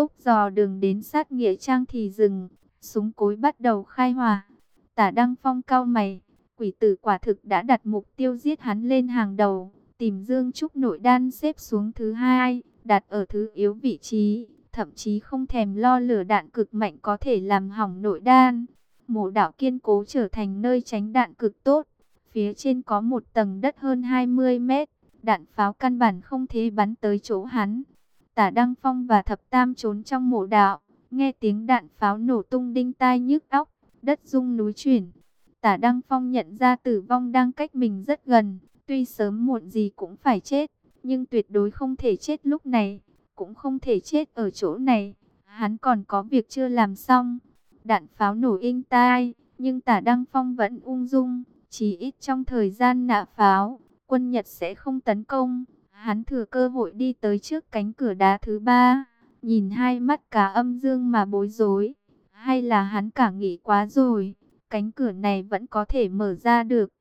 túc dò đường đến sát nghĩa trang thì dừng, súng cối bắt đầu khai hỏa. Tả Đăng Phong cao mày, quỷ tử quả thực đã đặt mục tiêu giết hắn lên hàng đầu, tìm Dương Trúc nội đan xếp xuống thứ hai, đặt ở thứ yếu vị trí, thậm chí không thèm lo lửa đạn cực mạnh có thể làm hỏng nội đan. Mộ đảo kiên cố trở thành nơi tránh đạn cực tốt, phía trên có một tầng đất hơn 20 mét, đạn pháo căn bản không thể bắn tới chỗ hắn. Tả Đăng Phong và Thập Tam trốn trong mộ đạo, nghe tiếng đạn pháo nổ tung đinh tai nhức óc, đất rung núi chuyển. Tả Đăng Phong nhận ra tử vong đang cách mình rất gần, tuy sớm muộn gì cũng phải chết, nhưng tuyệt đối không thể chết lúc này, cũng không thể chết ở chỗ này. Hắn còn có việc chưa làm xong. Đạn pháo nổ inh tai, nhưng tả Đăng Phong vẫn ung dung, chỉ ít trong thời gian nạ pháo, quân Nhật sẽ không tấn công. Hắn thừa cơ hội đi tới trước cánh cửa đá thứ ba, nhìn hai mắt cả âm dương mà bối rối. Hay là hắn cả nghĩ quá rồi, cánh cửa này vẫn có thể mở ra được.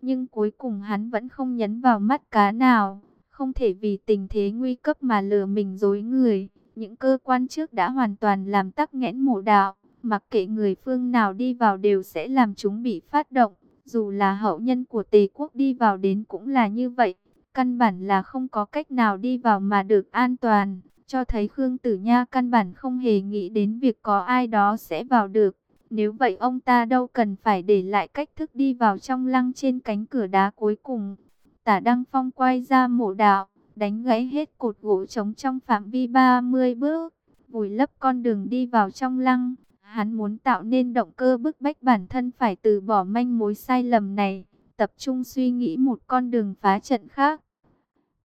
Nhưng cuối cùng hắn vẫn không nhấn vào mắt cá nào, không thể vì tình thế nguy cấp mà lừa mình dối người. Những cơ quan trước đã hoàn toàn làm tắc nghẽn mộ đạo, mặc kệ người phương nào đi vào đều sẽ làm chúng bị phát động. Dù là hậu nhân của tề quốc đi vào đến cũng là như vậy. Căn bản là không có cách nào đi vào mà được an toàn. Cho thấy Khương Tử Nha căn bản không hề nghĩ đến việc có ai đó sẽ vào được. Nếu vậy ông ta đâu cần phải để lại cách thức đi vào trong lăng trên cánh cửa đá cuối cùng. Tả Đăng Phong quay ra mộ đạo, đánh gãy hết cột gỗ trống trong phạm vi 30 bước, vùi lấp con đường đi vào trong lăng. Hắn muốn tạo nên động cơ bức bách bản thân phải từ bỏ manh mối sai lầm này, tập trung suy nghĩ một con đường phá trận khác.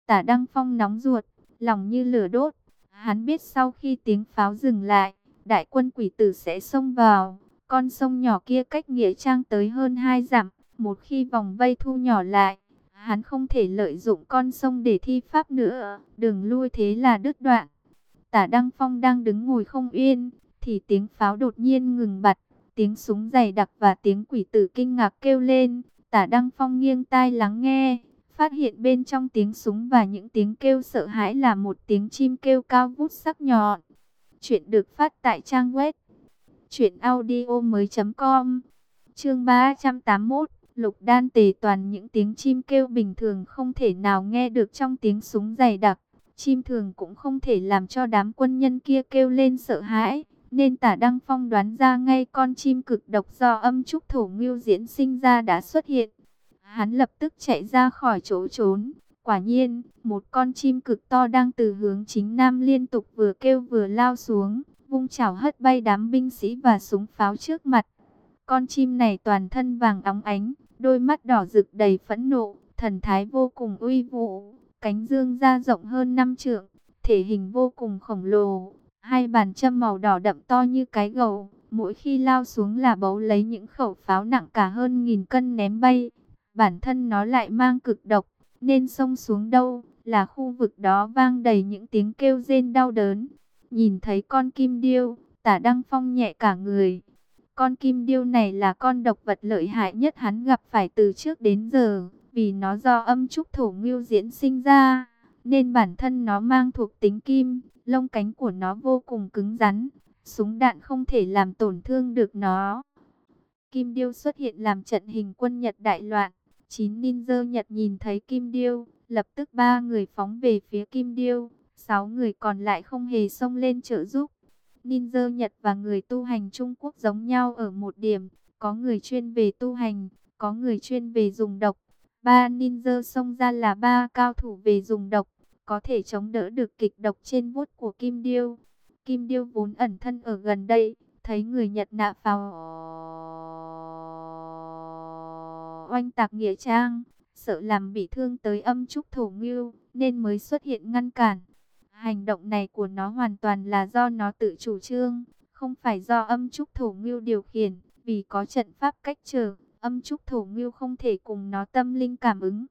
Tả Đăng Phong nóng ruột, lòng như lửa đốt. Hắn biết sau khi tiếng pháo dừng lại, đại quân quỷ tử sẽ xông vào. Con sông nhỏ kia cách Nghĩa Trang tới hơn 2 dặm. Một khi vòng vây thu nhỏ lại, hắn không thể lợi dụng con sông để thi pháp nữa. Đường lui thế là đứt đoạn. Tả Đăng Phong đang đứng ngồi không yên, thì tiếng pháo đột nhiên ngừng bặt. Tiếng súng dày đặc và tiếng quỷ tử kinh ngạc kêu lên. Tả Đăng Phong nghiêng tai lắng nghe, phát hiện bên trong tiếng súng và những tiếng kêu sợ hãi là một tiếng chim kêu cao vút sắc nhọn. Chuyện được phát tại trang web truyệnaudiomoi.com. Chương 381, Lục Đan tề toàn những tiếng chim kêu bình thường không thể nào nghe được trong tiếng súng dày đặc, chim thường cũng không thể làm cho đám quân nhân kia kêu lên sợ hãi, nên Tả Đăng Phong đoán ra ngay con chim cực độc do âm trúc thổ ngưu diễn sinh ra đã xuất hiện. Hắn lập tức chạy ra khỏi chỗ trốn. Quả nhiên, một con chim cực to đang từ hướng chính nam liên tục vừa kêu vừa lao xuống, vung chảo hất bay đám binh sĩ và súng pháo trước mặt. Con chim này toàn thân vàng óng ánh, đôi mắt đỏ rực đầy phẫn nộ, thần thái vô cùng uy vũ, cánh dương ra rộng hơn năm trượng, thể hình vô cùng khổng lồ, hai bàn châm màu đỏ đậm to như cái gầu, mỗi khi lao xuống là bấu lấy những khẩu pháo nặng cả hơn nghìn cân ném bay bản thân nó lại mang cực độc, nên sông xuống đâu, là khu vực đó vang đầy những tiếng kêu rên đau đớn. Nhìn thấy con kim điêu, tả Đăng Phong nhẹ cả người. Con kim điêu này là con độc vật lợi hại nhất hắn gặp phải từ trước đến giờ, vì nó do âm trúc thổ ngưu diễn sinh ra, nên bản thân nó mang thuộc tính kim, lông cánh của nó vô cùng cứng rắn, súng đạn không thể làm tổn thương được nó. Kim điêu xuất hiện làm trận hình quân Nhật đại loạn, Chín ninja Nhật nhìn thấy Kim Điêu, lập tức ba người phóng về phía Kim Điêu, sáu người còn lại không hề xông lên trợ giúp. Ninja Nhật và người tu hành Trung Quốc giống nhau ở một điểm, có người chuyên về tu hành, có người chuyên về dùng độc. Ba ninja xông ra là ba cao thủ về dùng độc, có thể chống đỡ được kịch độc trên vuốt của Kim Điêu. Kim Điêu vốn ẩn thân ở gần đây, thấy người Nhật nạ vào oanh tạc nghĩa trang, sợ làm bị thương tới âm trúc thổ ngưu, nên mới xuất hiện ngăn cản. Hành động này của nó hoàn toàn là do nó tự chủ trương, không phải do âm trúc thổ ngưu điều khiển, vì có trận pháp cách trở, âm trúc thổ ngưu không thể cùng nó tâm linh cảm ứng.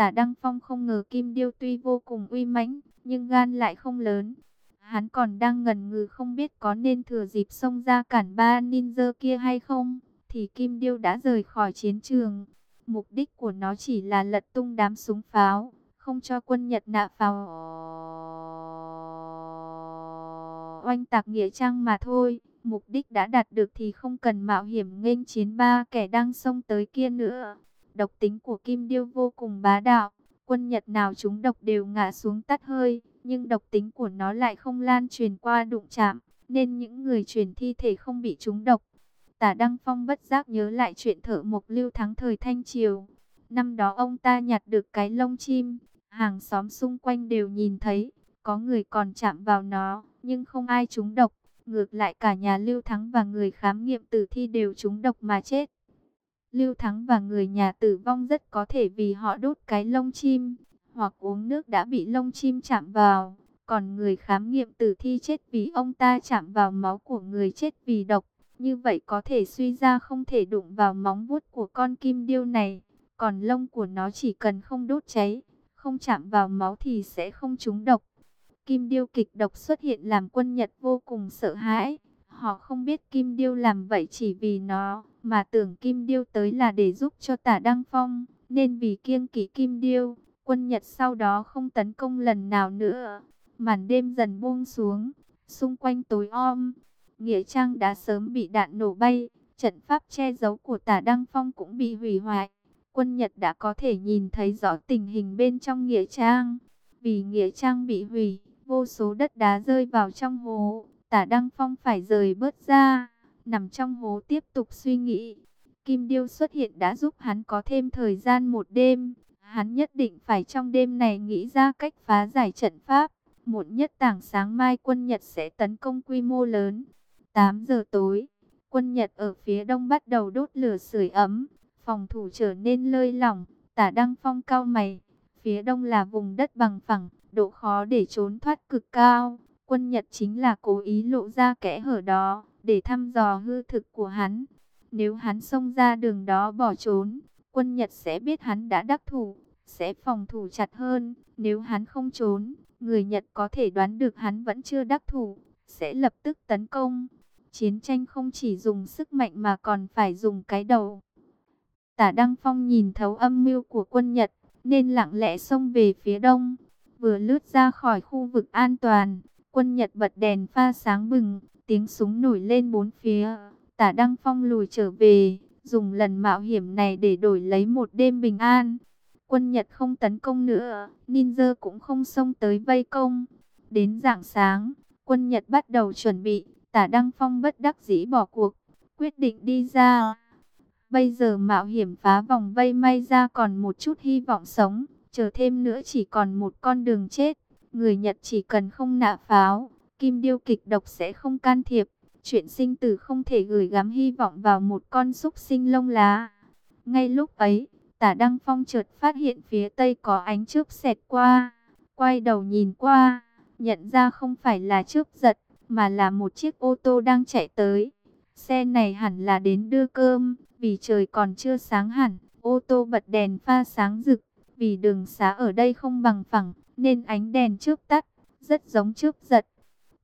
Tả Đăng Phong không ngờ Kim Điêu tuy vô cùng uy mãnh, nhưng gan lại không lớn. Hắn còn đang ngần ngừ không biết có nên thừa dịp xông ra cản ba ninja kia hay không, thì Kim Điêu đã rời khỏi chiến trường. Mục đích của nó chỉ là lật tung đám súng pháo, không cho quân Nhật nạ pháo. oanh tạc nghĩa trang mà thôi. Mục đích đã đạt được thì không cần mạo hiểm nghênh chiến ba kẻ đang xông tới kia nữa. Độc tính của Kim Điêu vô cùng bá đạo. Quân Nhật nào chúng độc đều ngã xuống tắt hơi. Nhưng độc tính của nó lại không lan truyền qua đụng chạm. Nên những người truyền thi thể không bị trúng độc. Tả Đăng Phong bất giác nhớ lại chuyện thợ mộc lưu thắng thời Thanh Triều. Năm đó ông ta nhặt được cái lông chim. Hàng xóm xung quanh đều nhìn thấy. Có người còn chạm vào nó. Nhưng không ai trúng độc. Ngược lại cả nhà Lưu Thắng và người khám nghiệm tử thi đều trúng độc mà chết. Lưu Thắng và người nhà tử vong rất có thể vì họ đốt cái lông chim, hoặc uống nước đã bị lông chim chạm vào. Còn người khám nghiệm tử thi chết vì ông ta chạm vào máu của người chết vì độc. Như vậy có thể suy ra không thể đụng vào móng vuốt của con kim điêu này. Còn lông của nó chỉ cần không đốt cháy, không chạm vào máu thì sẽ không trúng độc. Kim điêu kịch độc xuất hiện làm quân Nhật vô cùng sợ hãi. Họ không biết Kim điêu làm vậy chỉ vì nó, mà tưởng Kim điêu tới là để giúp cho tả Đăng Phong. Nên vì kiêng kỵ Kim điêu, quân Nhật sau đó không tấn công lần nào nữa. Màn đêm dần buông xuống, xung quanh tối om. Nghĩa trang đã sớm bị đạn nổ bay, trận pháp che giấu của tả Đăng Phong cũng bị hủy hoại. Quân Nhật đã có thể nhìn thấy rõ tình hình bên trong Nghĩa trang. Vì Nghĩa trang bị hủy, vô số đất đá rơi vào trong hố. Tả Đăng Phong phải rời bớt ra, nằm trong hố tiếp tục suy nghĩ. Kim Điêu xuất hiện đã giúp hắn có thêm thời gian một đêm. Hắn nhất định phải trong đêm này nghĩ ra cách phá giải trận pháp. muộn nhất tảng sáng mai quân Nhật sẽ tấn công quy mô lớn. 8 giờ tối, quân Nhật ở phía đông bắt đầu đốt lửa sưởi ấm. Phòng thủ trở nên lơi lỏng, tả đăng phong cao mày. Phía đông là vùng đất bằng phẳng, độ khó để trốn thoát cực cao. Quân Nhật chính là cố ý lộ ra kẽ hở đó, để thăm dò hư thực của hắn. Nếu hắn xông ra đường đó bỏ trốn, quân Nhật sẽ biết hắn đã đắc thủ, sẽ phòng thủ chặt hơn. Nếu hắn không trốn, người Nhật có thể đoán được hắn vẫn chưa đắc thủ, sẽ lập tức tấn công. Chiến tranh không chỉ dùng sức mạnh mà còn phải dùng cái đầu. Tả Đăng Phong nhìn thấu âm mưu của quân Nhật, nên lặng lẽ xông về phía đông. Vừa lướt ra khỏi khu vực an toàn, quân Nhật bật đèn pha sáng bừng, tiếng súng nổi lên bốn phía. Tả Đăng Phong lùi trở về, dùng lần mạo hiểm này để đổi lấy một đêm bình an. Quân Nhật không tấn công nữa, ninja cũng không xông tới vây công. Đến rạng sáng, quân Nhật bắt đầu chuẩn bị, tả Đăng Phong bất đắc dĩ bỏ cuộc, quyết định đi ra. Bây giờ mạo hiểm phá vòng vây may ra còn một chút hy vọng sống, chờ thêm nữa chỉ còn một con đường chết. Người Nhật chỉ cần không nạ pháo, kim điêu kịch độc sẽ không can thiệp. Chuyện sinh tử không thể gửi gắm hy vọng vào một con súc sinh lông lá. Ngay lúc ấy, tả Đăng Phong chợt phát hiện phía tây có ánh chớp xẹt qua. Quay đầu nhìn qua, nhận ra không phải là chớp giật, mà là một chiếc ô tô đang chạy tới. Xe này hẳn là đến đưa cơm, vì trời còn chưa sáng hẳn, ô tô bật đèn pha sáng rực. Vì đường xá ở đây không bằng phẳng, nên ánh đèn trước tắt, rất giống trước giật.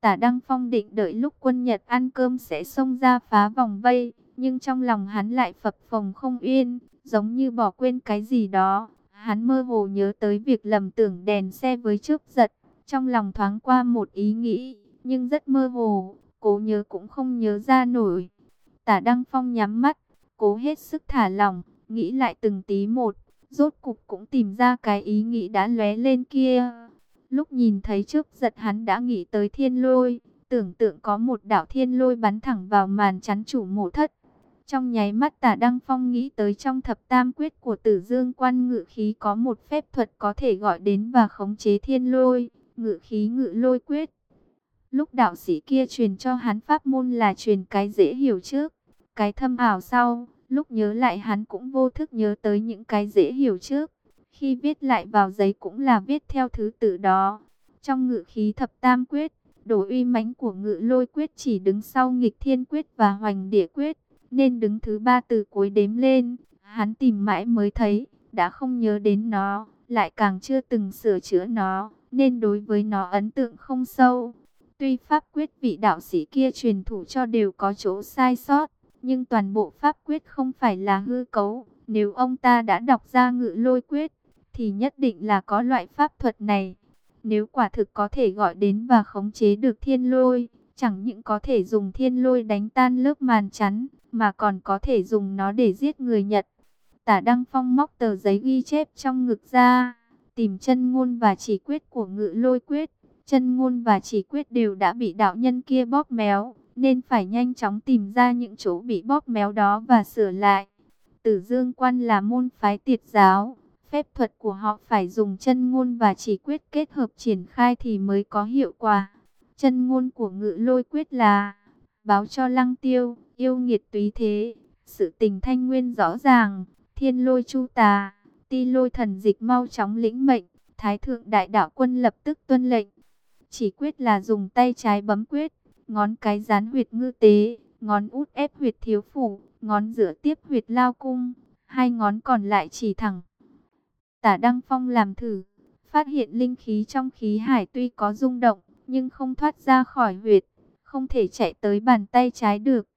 Tả Đăng Phong định đợi lúc quân Nhật ăn cơm sẽ xông ra phá vòng vây, nhưng trong lòng hắn lại phập phồng không yên, giống như bỏ quên cái gì đó. Hắn mơ hồ nhớ tới việc lầm tưởng đèn xe với trước giật, trong lòng thoáng qua một ý nghĩ, nhưng rất mơ hồ, cố nhớ cũng không nhớ ra nổi. Tả Đăng Phong nhắm mắt, cố hết sức thả lỏng, nghĩ lại từng tí một, rốt cục cũng tìm ra cái ý nghĩ đã lóe lên kia. Lúc nhìn thấy trước giật hắn đã nghĩ tới thiên lôi, tưởng tượng có một đạo thiên lôi bắn thẳng vào màn chắn chủ mộ thất. Trong nháy mắt tả Đăng Phong nghĩ tới trong thập tam quyết của tử dương quan ngự khí có một phép thuật có thể gọi đến và khống chế thiên lôi, ngự khí ngự lôi quyết. Lúc đạo sĩ kia truyền cho hắn pháp môn là truyền cái dễ hiểu trước, cái thâm ảo sau. Lúc nhớ lại hắn cũng vô thức nhớ tới những cái dễ hiểu trước. Khi viết lại vào giấy cũng là viết theo thứ tự đó. Trong ngự khí thập tam quyết, độ uy mãnh của ngự lôi quyết chỉ đứng sau nghịch thiên quyết và hoành địa quyết. Nên đứng thứ ba từ cuối đếm lên. Hắn tìm mãi mới thấy, đã không nhớ đến nó, lại càng chưa từng sửa chữa nó. Nên đối với nó ấn tượng không sâu. Tuy pháp quyết vị đạo sĩ kia truyền thủ cho đều có chỗ sai sót nhưng toàn bộ pháp quyết không phải là hư cấu. Nếu ông ta đã đọc ra ngự lôi quyết, thì nhất định là có loại pháp thuật này. Nếu quả thực có thể gọi đến và khống chế được thiên lôi, chẳng những có thể dùng thiên lôi đánh tan lớp màn chắn, mà còn có thể dùng nó để giết người Nhật. Tả Đăng Phong móc tờ giấy ghi chép trong ngực ra, tìm chân ngôn và chỉ quyết của ngự lôi quyết. Chân ngôn và chỉ quyết đều đã bị đạo nhân kia bóp méo, nên phải nhanh chóng tìm ra những chỗ bị bóp méo đó và sửa lại. Tử Dương Quan là môn phái tiệt giáo, phép thuật của họ phải dùng chân ngôn và chỉ quyết kết hợp triển khai thì mới có hiệu quả. Chân ngôn của ngự lôi quyết là báo cho lăng tiêu, yêu nghiệt túy thế, sự tình thanh nguyên rõ ràng, thiên lôi chu tà, ti lôi thần dịch mau chóng lĩnh mệnh, thái thượng đại đạo quân lập tức tuân lệnh. Chỉ quyết là dùng tay trái bấm quyết, ngón cái dán huyệt ngư tế, ngón út ép huyệt thiếu phủ, ngón giữa tiếp huyệt lao cung, hai ngón còn lại chỉ thẳng. Tả Đăng Phong làm thử, phát hiện linh khí trong khí hải tuy có rung động, nhưng không thoát ra khỏi huyệt, không thể chạy tới bàn tay trái được.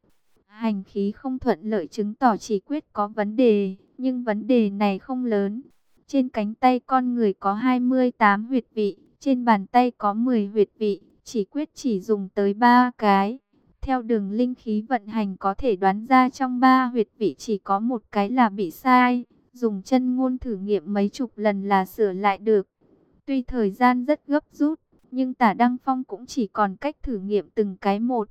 Hành khí không thuận lợi chứng tỏ chỉ quyết có vấn đề, nhưng vấn đề này không lớn. Trên cánh tay con người có 28 huyệt vị, trên bàn tay có 10 huyệt vị, chỉ quyết chỉ dùng tới 3 cái. Theo đường linh khí vận hành có thể đoán ra trong 3 huyệt vị chỉ có một cái là bị sai. Dùng chân ngôn thử nghiệm mấy chục lần là sửa lại được. Tuy thời gian rất gấp rút, nhưng tả Đăng Phong cũng chỉ còn cách thử nghiệm từng cái một.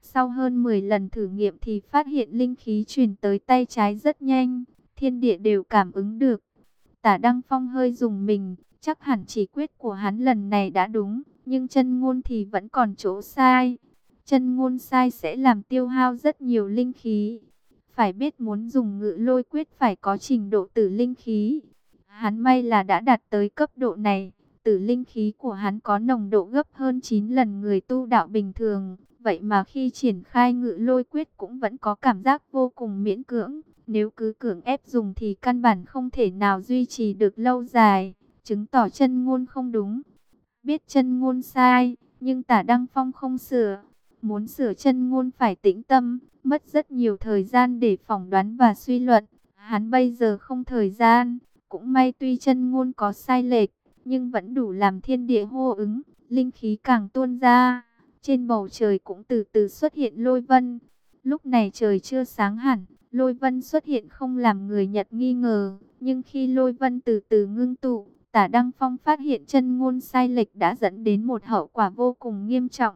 Sau hơn 10 lần thử nghiệm thì phát hiện linh khí truyền tới tay trái rất nhanh, thiên địa đều cảm ứng được. Tả Đăng Phong hơi dùng mình, chắc hẳn chỉ quyết của hắn lần này đã đúng, nhưng chân ngôn thì vẫn còn chỗ sai. Chân ngôn sai sẽ làm tiêu hao rất nhiều linh khí. Phải biết muốn dùng ngự lôi quyết phải có trình độ tử linh khí. Hắn may là đã đạt tới cấp độ này. Tử linh khí của hắn có nồng độ gấp hơn 9 lần người tu đạo bình thường. Vậy mà khi triển khai ngự lôi quyết cũng vẫn có cảm giác vô cùng miễn cưỡng. Nếu cứ cưỡng ép dùng thì căn bản không thể nào duy trì được lâu dài. Chứng tỏ chân ngôn không đúng. Biết chân ngôn sai, nhưng tả Đăng Phong không sửa. Muốn sửa chân ngôn phải tĩnh tâm, mất rất nhiều thời gian để phỏng đoán và suy luận. Hắn bây giờ không thời gian, cũng may tuy chân ngôn có sai lệch, nhưng vẫn đủ làm thiên địa hô ứng, linh khí càng tuôn ra. Trên bầu trời cũng từ từ xuất hiện lôi vân. Lúc này trời chưa sáng hẳn, lôi vân xuất hiện không làm người Nhật nghi ngờ. Nhưng khi lôi vân từ từ ngưng tụ, tả Đăng Phong phát hiện chân ngôn sai lệch đã dẫn đến một hậu quả vô cùng nghiêm trọng.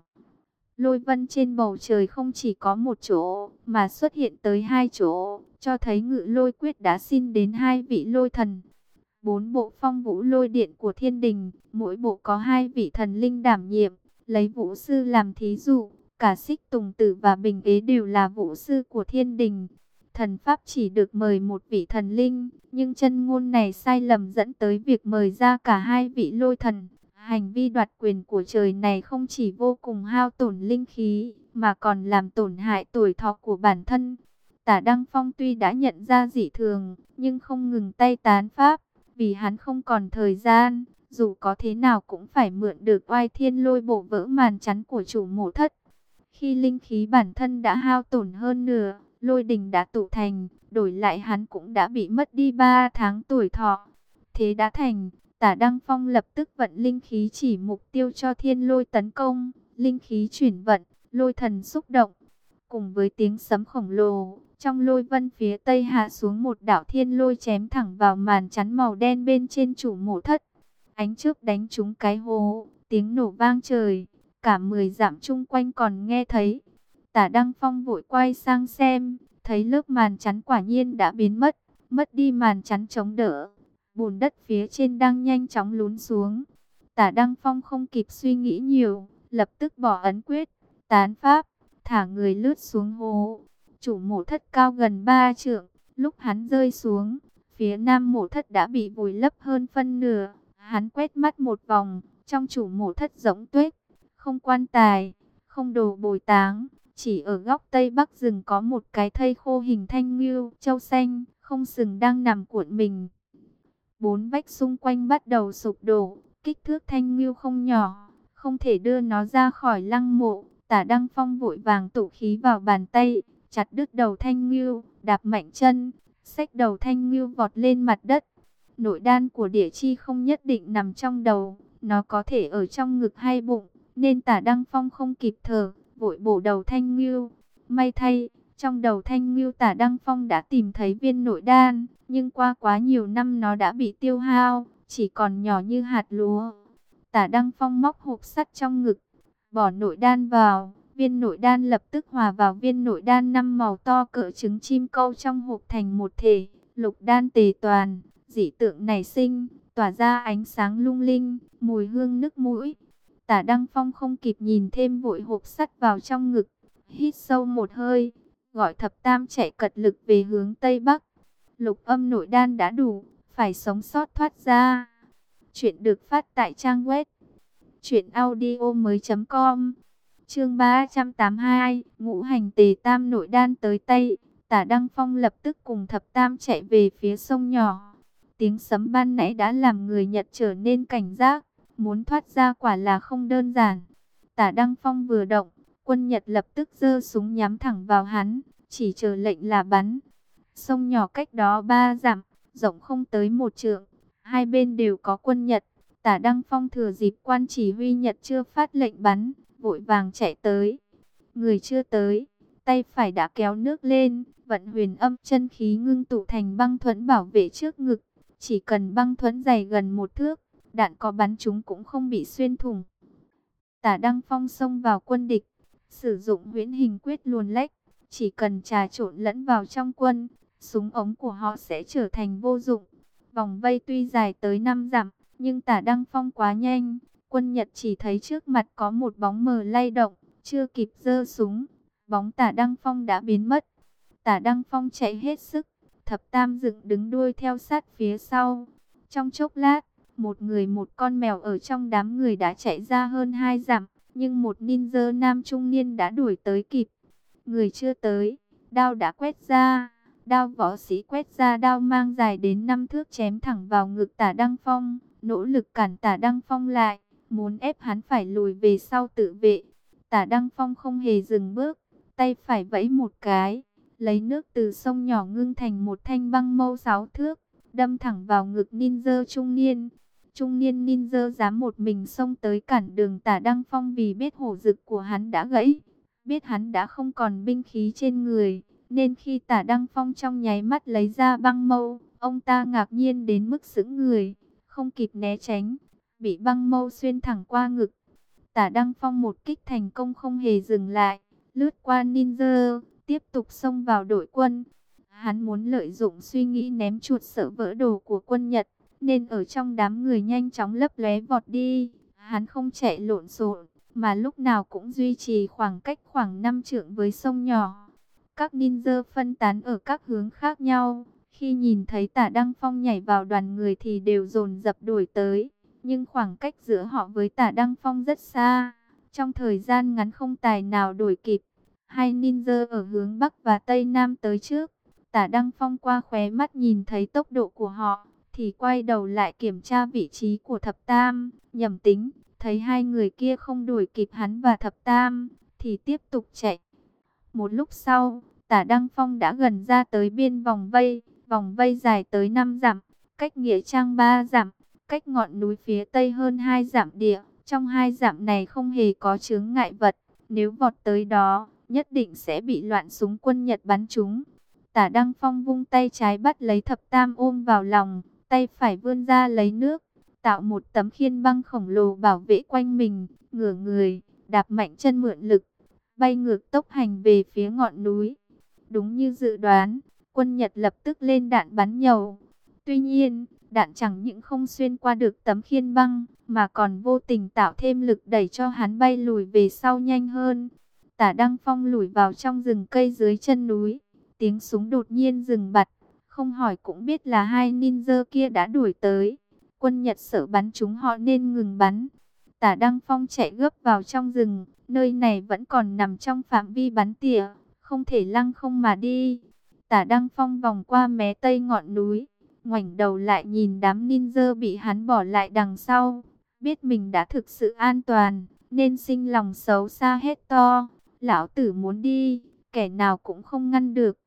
Lôi vân trên bầu trời không chỉ có một chỗ, mà xuất hiện tới hai chỗ, cho thấy ngự lôi quyết đã xin đến hai vị lôi thần. Bốn bộ phong vũ lôi điện của thiên đình, mỗi bộ có hai vị thần linh đảm nhiệm, lấy vũ sư làm thí dụ, cả xích tùng tử và bình ế đều là vũ sư của thiên đình. Thần Pháp chỉ được mời một vị thần linh, nhưng chân ngôn này sai lầm dẫn tới việc mời ra cả hai vị lôi thần. Hành vi đoạt quyền của trời này không chỉ vô cùng hao tổn linh khí, mà còn làm tổn hại tuổi thọ của bản thân. Tả Đăng Phong tuy đã nhận ra dị thường, nhưng không ngừng tay tán pháp, vì hắn không còn thời gian, dù có thế nào cũng phải mượn được oai thiên lôi bộ vỡ màn chắn của chủ mộ thất. Khi linh khí bản thân đã hao tổn hơn nửa, lôi đình đã tụ thành, đổi lại hắn cũng đã bị mất đi 3 tháng tuổi thọ. Thế đã thành, Tả Đăng Phong lập tức vận linh khí chỉ mục tiêu cho thiên lôi tấn công, linh khí chuyển vận, lôi thần xúc động. Cùng với tiếng sấm khổng lồ, trong lôi vân phía tây hạ xuống một đạo thiên lôi chém thẳng vào màn chắn màu đen bên trên chủ mộ thất. Ánh trước đánh trúng cái hố, tiếng nổ vang trời, cả mười dặm chung quanh còn nghe thấy. Tả Đăng Phong vội quay sang xem, thấy lớp màn chắn quả nhiên đã biến mất, mất đi màn chắn chống đỡ bùn đất phía trên đang nhanh chóng lún xuống. Tả Đăng Phong không kịp suy nghĩ nhiều, lập tức bỏ ấn quyết, tán pháp, thả người lướt xuống hố. Chủ mộ thất cao gần 3 trượng, lúc hắn rơi xuống, phía nam mộ thất đã bị vùi lấp hơn phân nửa. Hắn quét mắt một vòng, trong chủ mộ thất giống tuyết, không quan tài, không đồ bồi táng. Chỉ ở góc tây bắc rừng có một cái thây khô hình thanh ngưu, châu xanh, không sừng đang nằm cuộn mình. Bốn vách xung quanh bắt đầu sụp đổ, kích thước thanh ngưu không nhỏ, không thể đưa nó ra khỏi lăng mộ. Tả Đăng Phong vội vàng tụ khí vào bàn tay, chặt đứt đầu thanh ngưu, đạp mạnh chân, xách đầu thanh ngưu vọt lên mặt đất. Nội đan của địa chi không nhất định nằm trong đầu, nó có thể ở trong ngực hay bụng, nên tả Đăng Phong không kịp thở, vội bổ đầu Thanh Ngưu. May thay, trong đầu Thanh Ngưu Tả Đăng Phong đã tìm thấy viên nội đan, nhưng qua quá nhiều năm nó đã bị tiêu hao, chỉ còn nhỏ như hạt lúa. Tả Đăng Phong móc hộp sắt trong ngực, bỏ nội đan vào, viên nội đan lập tức hòa vào viên nội đan năm màu to cỡ trứng chim câu trong hộp thành một thể, lục đan tề toàn, dị tượng nảy sinh, tỏa ra ánh sáng lung linh, mùi hương nức mũi. Tả Đăng Phong không kịp nhìn thêm vội hộp sắt vào trong ngực, hít sâu một hơi, gọi thập tam chạy cật lực về hướng Tây Bắc. Lục âm nội đan đã đủ, phải sống sót thoát ra. Chuyện được phát tại trang web truyệnaudiomoi.com. Chương 382, ngũ hành tề tam nội đan tới Tây, Tả Đăng Phong lập tức cùng thập tam chạy về phía sông nhỏ. Tiếng sấm ban nãy đã làm người Nhật trở nên cảnh giác, muốn thoát ra quả là không đơn giản. Tả Đăng Phong vừa động, quân Nhật lập tức giơ súng nhắm thẳng vào hắn, chỉ chờ lệnh là bắn. Sông nhỏ cách đó ba dặm, rộng không tới một trượng, hai bên đều có quân Nhật. Tả Đăng Phong thừa dịp quan chỉ huy Nhật chưa phát lệnh bắn, vội vàng chạy tới. Người chưa tới, tay phải đã kéo nước lên, vận huyền âm chân khí ngưng tụ thành băng thuẫn bảo vệ trước ngực. Chỉ cần băng thuẫn dày gần một thước, đạn có bắn chúng cũng không bị xuyên thủng. Tả Đăng Phong xông vào quân địch, sử dụng huyễn hình quyết luồn lách, chỉ cần trà trộn lẫn vào trong quân, súng ống của họ sẽ trở thành vô dụng. Vòng vây tuy dài tới 5 dặm, nhưng tả Đăng Phong quá nhanh, quân Nhật chỉ thấy trước mặt có một bóng mờ lay động, chưa kịp dơ súng, bóng tả Đăng Phong đã biến mất. Tả Đăng Phong chạy hết sức, thập tam dựng đứng đuôi theo sát phía sau. Trong chốc lát, một người một con mèo ở trong đám người đã chạy ra hơn hai dặm, nhưng một ninja nam trung niên đã đuổi tới kịp. Người chưa tới, đao đã quét ra, đao võ sĩ quét ra đao mang dài đến năm thước chém thẳng vào ngực tả Đăng Phong, nỗ lực cản tả Đăng Phong lại, muốn ép hắn phải lùi về sau tự vệ. Tả Đăng Phong không hề dừng bước, tay phải vẫy một cái, lấy nước từ sông nhỏ ngưng thành một thanh băng mâu sáu thước, đâm thẳng vào ngực ninja trung niên. Trung niên ninja dám một mình xông tới cản đường tả Đăng Phong vì biết hổ dực của hắn đã gãy, biết hắn đã không còn binh khí trên người, nên khi tả Đăng Phong trong nháy mắt lấy ra băng mâu, ông ta ngạc nhiên đến mức sững người, không kịp né tránh, bị băng mâu xuyên thẳng qua ngực. Tả Đăng Phong một kích thành công không hề dừng lại, lướt qua ninja, tiếp tục xông vào đội quân. Hắn muốn lợi dụng suy nghĩ ném chuột sợ vỡ đồ của quân Nhật, nên ở trong đám người nhanh chóng lấp lóe vọt đi. Hắn không chạy lộn xộn, mà lúc nào cũng duy trì khoảng cách khoảng 5 trượng với sông nhỏ. Các ninja phân tán ở các hướng khác nhau, khi nhìn thấy tả Đăng Phong nhảy vào đoàn người thì đều dồn dập đuổi tới. Nhưng khoảng cách giữa họ với tả Đăng Phong rất xa, trong thời gian ngắn không tài nào đuổi kịp. Hai ninja ở hướng Bắc và Tây Nam tới trước. Tả Đăng Phong qua khóe mắt nhìn thấy tốc độ của họ, thì quay đầu lại kiểm tra vị trí của Thập Tam, nhầm tính, thấy hai người kia không đuổi kịp hắn và Thập Tam, thì tiếp tục chạy. Một lúc sau, Tả Đăng Phong đã gần ra tới biên vòng vây, vòng vây dài tới 5 dặm, cách nghĩa trang 3 dặm, cách ngọn núi phía tây hơn 2 dặm địa. Trong hai dặm này không hề có chướng ngại vật, nếu vọt tới đó, nhất định sẽ bị loạn súng quân Nhật bắn trúng. Tả Đăng Phong vung tay trái bắt lấy thập tam ôm vào lòng, tay phải vươn ra lấy nước, tạo một tấm khiên băng khổng lồ bảo vệ quanh mình, ngửa người, đạp mạnh chân mượn lực, bay ngược tốc hành về phía ngọn núi. Đúng như dự đoán, quân Nhật lập tức lên đạn bắn nhầu. Tuy nhiên, đạn chẳng những không xuyên qua được tấm khiên băng, mà còn vô tình tạo thêm lực đẩy cho hắn bay lùi về sau nhanh hơn. Tả Đăng Phong lùi vào trong rừng cây dưới chân núi. Tiếng súng đột nhiên dừng bặt. Không hỏi cũng biết là hai ninja kia đã đuổi tới. Quân Nhật sợ bắn chúng họ nên ngừng bắn. Tả Đăng Phong chạy gấp vào trong rừng. Nơi này vẫn còn nằm trong phạm vi bắn tỉa. Không thể lăng không mà đi. Tả Đăng Phong vòng qua mé tây ngọn núi. Ngoảnh đầu lại nhìn đám ninja bị hắn bỏ lại đằng sau. Biết mình đã thực sự an toàn. Nên sinh lòng xấu xa hết to. Lão tử muốn đi, kẻ nào cũng không ngăn được.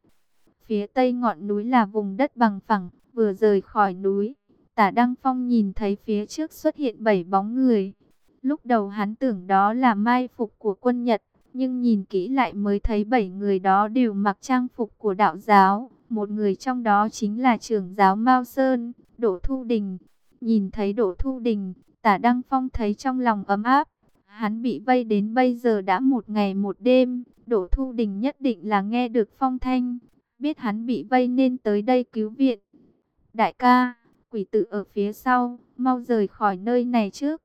Phía tây ngọn núi là vùng đất bằng phẳng, vừa rời khỏi núi. Tả Đăng Phong nhìn thấy phía trước xuất hiện bảy bóng người. Lúc đầu hắn tưởng đó là mai phục của quân Nhật, nhưng nhìn kỹ lại mới thấy bảy người đó đều mặc trang phục của đạo giáo. Một người trong đó chính là trưởng giáo Mao Sơn, Đỗ Thu Đình. Nhìn thấy Đỗ Thu Đình, tả Đăng Phong thấy trong lòng ấm áp. Hắn bị vây đến bây giờ đã một ngày một đêm. Đỗ Thu Đình nhất định là nghe được phong thanh. Biết hắn bị vây nên tới đây cứu viện. Đại ca, quỷ tự ở phía sau, mau rời khỏi nơi này trước.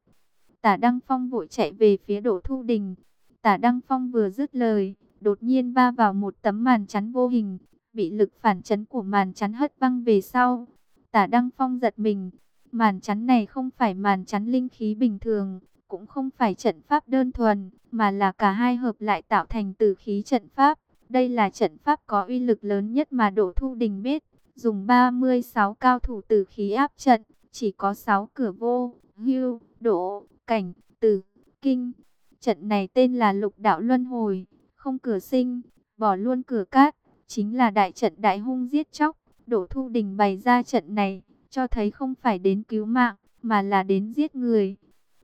Tả Đăng Phong vội chạy về phía Đổ Thu Đình. Tả Đăng Phong vừa dứt lời, đột nhiên va vào một tấm màn chắn vô hình, bị lực phản chấn của màn chắn hất văng về sau. Tả Đăng Phong giật mình, màn chắn này không phải màn chắn linh khí bình thường, cũng không phải trận pháp đơn thuần, mà là cả hai hợp lại tạo thành từ khí trận pháp. Đây là trận pháp có uy lực lớn nhất mà Đỗ Thu Đình biết, dùng 36 cao thủ từ khí áp trận, chỉ có 6 cửa vô, hưu, đỗ, cảnh, tử, kinh. Trận này tên là lục đạo luân hồi, không cửa sinh, bỏ luôn cửa cát, chính là đại trận đại hung giết chóc. Đỗ Thu Đình bày ra trận này, cho thấy không phải đến cứu mạng, mà là đến giết người.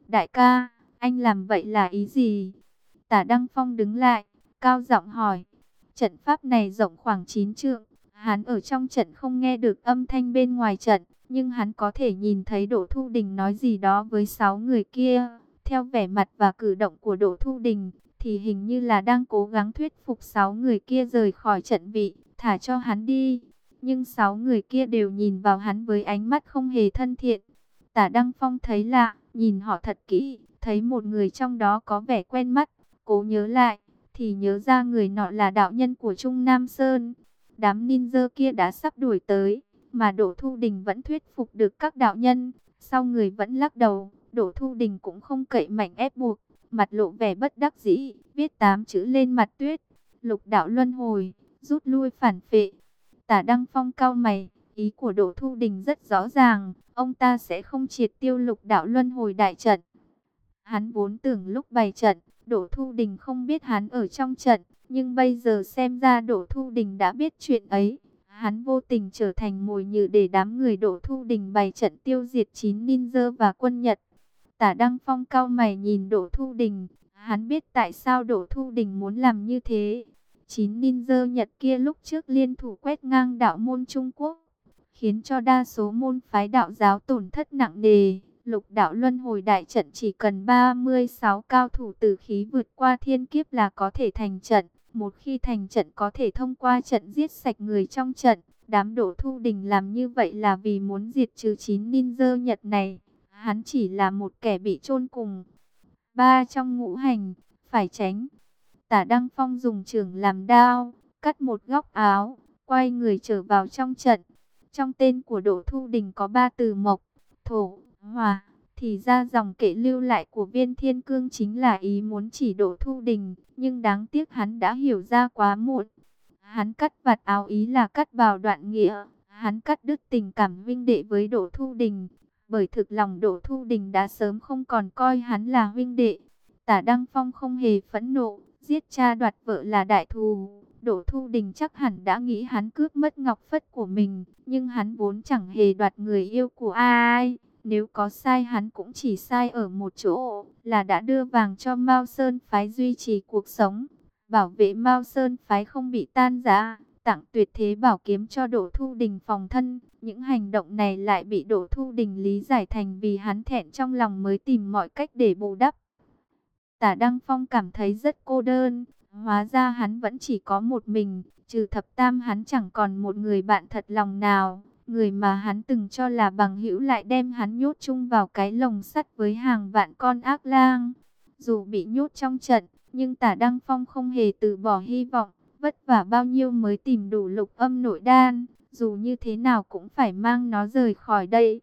Đại ca, anh làm vậy là ý gì? Tả Đăng Phong đứng lại, cao giọng hỏi. Trận pháp này rộng khoảng 9 trượng, hắn ở trong trận không nghe được âm thanh bên ngoài trận, nhưng hắn có thể nhìn thấy Đỗ Thu Đình nói gì đó với sáu người kia. Theo vẻ mặt và cử động của Đỗ Thu Đình, thì hình như là đang cố gắng thuyết phục sáu người kia rời khỏi trận vị, thả cho hắn đi. Nhưng sáu người kia đều nhìn vào hắn với ánh mắt không hề thân thiện. Tả Đăng Phong thấy lạ, nhìn họ thật kỹ, thấy một người trong đó có vẻ quen mắt, cố nhớ lại, thì nhớ ra người nọ là đạo nhân của Trung Nam Sơn. Đám ninja kia đã sắp đuổi tới, mà Đỗ Thu Đình vẫn thuyết phục được các đạo nhân, sau người vẫn lắc đầu, Đỗ Thu Đình cũng không cậy mạnh ép buộc, mặt lộ vẻ bất đắc dĩ, viết tám chữ lên mặt tuyết, lục đạo luân hồi, rút lui phản phệ. Tả Đăng Phong cao mày, ý của Đỗ Thu Đình rất rõ ràng, ông ta sẽ không triệt tiêu lục đạo luân hồi đại trận. Hắn vốn tưởng lúc bày trận, Đỗ Thu Đình không biết hắn ở trong trận, nhưng bây giờ xem ra Đỗ Thu Đình đã biết chuyện ấy. Hắn vô tình trở thành mồi nhử để đám người Đỗ Thu Đình bày trận tiêu diệt chín ninja và quân Nhật. Tả Đăng Phong cao mày nhìn Đỗ Thu Đình, hắn biết tại sao Đỗ Thu Đình muốn làm như thế. Chín ninja Nhật kia lúc trước liên thủ quét ngang đạo môn Trung Quốc, khiến cho đa số môn phái đạo giáo tổn thất nặng nề. Lục đạo luân hồi đại trận chỉ cần 36 cao thủ tử khí vượt qua thiên kiếp là có thể thành trận. Một khi thành trận có thể thông qua trận giết sạch người trong trận. Đám đổ thu đình làm như vậy là vì muốn diệt trừ chín ninja Nhật này. Hắn chỉ là một kẻ bị chôn cùng. Ba trong ngũ hành, phải tránh. Tả Đăng Phong dùng trường làm đao, cắt một góc áo, quay người trở vào trong trận. Trong tên của đổ Thu Đình có ba từ mộc, thổ, hòa. Thì ra dòng kệ lưu lại của viên thiên cương chính là ý muốn chỉ độ Thu Đình. Nhưng đáng tiếc hắn đã hiểu ra quá muộn. Hắn cắt vạt áo ý là cắt vào đoạn nghĩa. Hắn cắt đứt tình cảm vinh đệ với độ Thu Đình. Bởi thực lòng Đỗ Thu Đình đã sớm không còn coi hắn là huynh đệ. Tả Đăng Phong không hề phẫn nộ, giết cha đoạt vợ là đại thù. Đỗ Thu Đình chắc hẳn đã nghĩ hắn cướp mất ngọc phất của mình, nhưng hắn vốn chẳng hề đoạt người yêu của ai. Nếu có sai hắn cũng chỉ sai ở một chỗ, là đã đưa vàng cho Mao Sơn phái duy trì cuộc sống, bảo vệ Mao Sơn phái không bị tan rã, tặng tuyệt thế bảo kiếm cho Đỗ Thu Đình phòng thân. Những hành động này lại bị Đỗ Thu Đình lý giải thành vì hắn thẹn trong lòng mới tìm mọi cách để bù đắp. Tả Đăng Phong cảm thấy rất cô đơn, hóa ra hắn vẫn chỉ có một mình, trừ thập tam hắn chẳng còn một người bạn thật lòng nào. Người mà hắn từng cho là bằng hữu lại đem hắn nhốt chung vào cái lồng sắt với hàng vạn con ác lang. Dù bị nhốt trong trận, nhưng tả Đăng Phong không hề từ bỏ hy vọng, vất vả bao nhiêu mới tìm đủ lục âm nội đan, dù như thế nào cũng phải mang nó rời khỏi đây.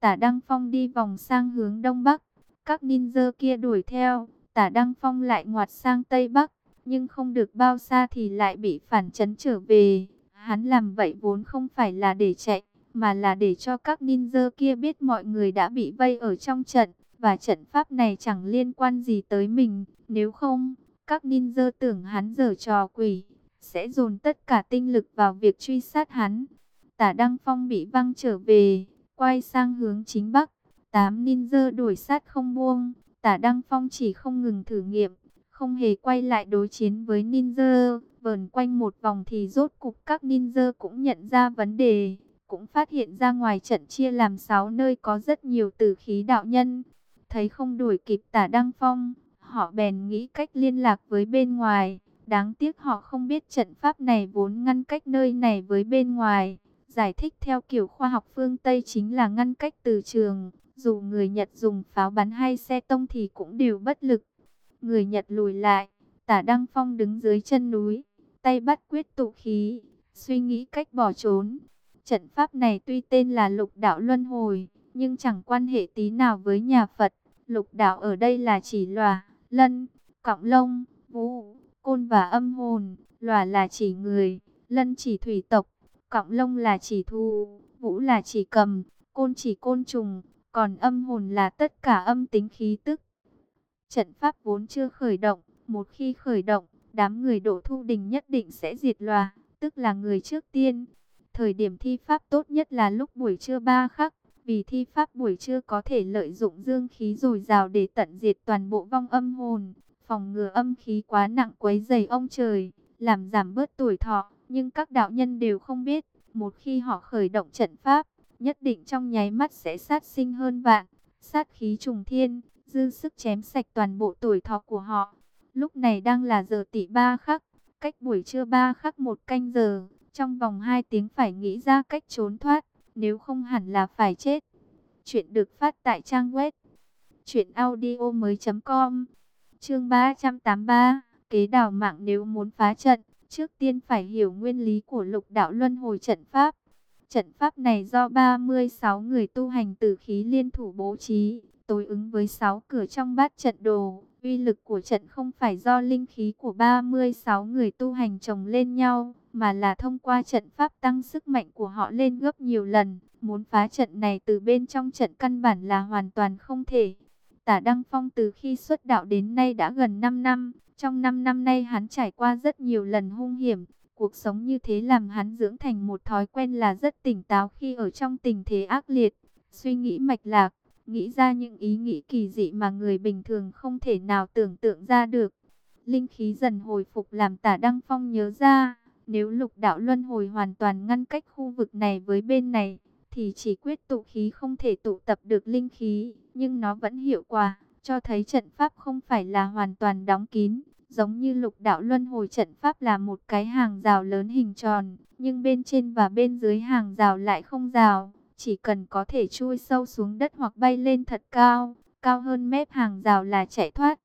Tả Đăng Phong đi vòng sang hướng Đông Bắc, các ninja kia đuổi theo, tả Đăng Phong lại ngoặt sang Tây Bắc, nhưng không được bao xa thì lại bị phản chấn trở về. Hắn làm vậy vốn không phải là để chạy, mà là để cho các ninja kia biết mọi người đã bị vây ở trong trận, và trận pháp này chẳng liên quan gì tới mình. Nếu không, các ninja tưởng hắn giở trò quỷ, sẽ dồn tất cả tinh lực vào việc truy sát hắn. Tả Đăng Phong bị văng trở về, quay sang hướng chính bắc. Tám ninja đuổi sát không buông, tả Đăng Phong chỉ không ngừng thử nghiệm, không hề quay lại đối chiến với ninja. Vờn quanh một vòng thì rốt cục các ninja cũng nhận ra vấn đề, cũng phát hiện ra ngoài trận chia làm 6 nơi có rất nhiều tử khí đạo nhân. Thấy không đuổi kịp tả Đăng Phong, họ bèn nghĩ cách liên lạc với bên ngoài. Đáng tiếc họ không biết trận pháp này vốn ngăn cách nơi này với bên ngoài. Giải thích theo kiểu khoa học phương Tây chính là ngăn cách từ trường. Dù người Nhật dùng pháo bắn hay xe tông thì cũng đều bất lực. Người Nhật lùi lại, tả Đăng Phong đứng dưới chân núi, tay bắt quyết tụ khí, suy nghĩ cách bỏ trốn. Trận pháp này tuy tên là lục đạo luân hồi, nhưng chẳng quan hệ tí nào với nhà Phật. Lục đạo ở đây là chỉ lòa, lân, cọng lông, vũ, côn và âm hồn. Lòa là chỉ người, lân chỉ thủy tộc, cọng lông là chỉ thu, vũ là chỉ cầm, côn chỉ côn trùng, còn âm hồn là tất cả âm tính khí tức. Trận pháp vốn chưa khởi động, một khi khởi động, đám người độ thu đình nhất định sẽ diệt lòa, tức là người trước tiên. Thời điểm thi pháp tốt nhất là lúc buổi trưa ba khắc, vì thi pháp buổi trưa có thể lợi dụng dương khí dồi dào để tận diệt toàn bộ vong âm hồn, phòng ngừa âm khí quá nặng quấy dày ông trời, làm giảm bớt tuổi thọ. Nhưng các đạo nhân đều không biết, một khi họ khởi động trận pháp, nhất định trong nháy mắt sẽ sát sinh hơn vạn, sát khí trùng thiên, dư sức chém sạch toàn bộ tuổi thọ của họ. Lúc này đang là giờ tỷ ba khắc, cách buổi trưa ba khắc một canh giờ, trong vòng 2 tiếng phải nghĩ ra cách trốn thoát, nếu không hẳn là phải chết. Chuyện được phát tại trang web truyệnaudiomoi.com. Chương 383, kế đảo mạng nếu muốn phá trận, trước tiên phải hiểu nguyên lý của Lục Đạo Luân Hồi trận pháp. Trận pháp này do 36 người tu hành tử khí liên thủ bố trí, tối ứng với 6 cửa trong bát trận đồ. Uy lực của trận không phải do linh khí của 36 người tu hành chồng lên nhau, mà là thông qua trận pháp tăng sức mạnh của họ lên gấp nhiều lần. Muốn phá trận này từ bên trong trận căn bản là hoàn toàn không thể. Tả Đăng Phong từ khi xuất đạo đến nay đã gần 5 năm. Trong 5 năm nay hắn trải qua rất nhiều lần hung hiểm. Cuộc sống như thế làm hắn dưỡng thành một thói quen là rất tỉnh táo khi ở trong tình thế ác liệt. Suy nghĩ mạch lạc, nghĩ ra những ý nghĩ kỳ dị mà người bình thường không thể nào tưởng tượng ra được. Linh khí dần hồi phục làm tả Đăng Phong nhớ ra, nếu lục đạo luân hồi hoàn toàn ngăn cách khu vực này với bên này, thì chỉ quyết tụ khí không thể tụ tập được linh khí, nhưng nó vẫn hiệu quả, cho thấy trận pháp không phải là hoàn toàn đóng kín. Giống như lục đạo luân hồi trận pháp là một cái hàng rào lớn hình tròn, nhưng bên trên và bên dưới hàng rào lại không rào chỉ cần có thể chui sâu xuống đất hoặc bay lên thật cao, cao hơn mép hàng rào là chạy thoát.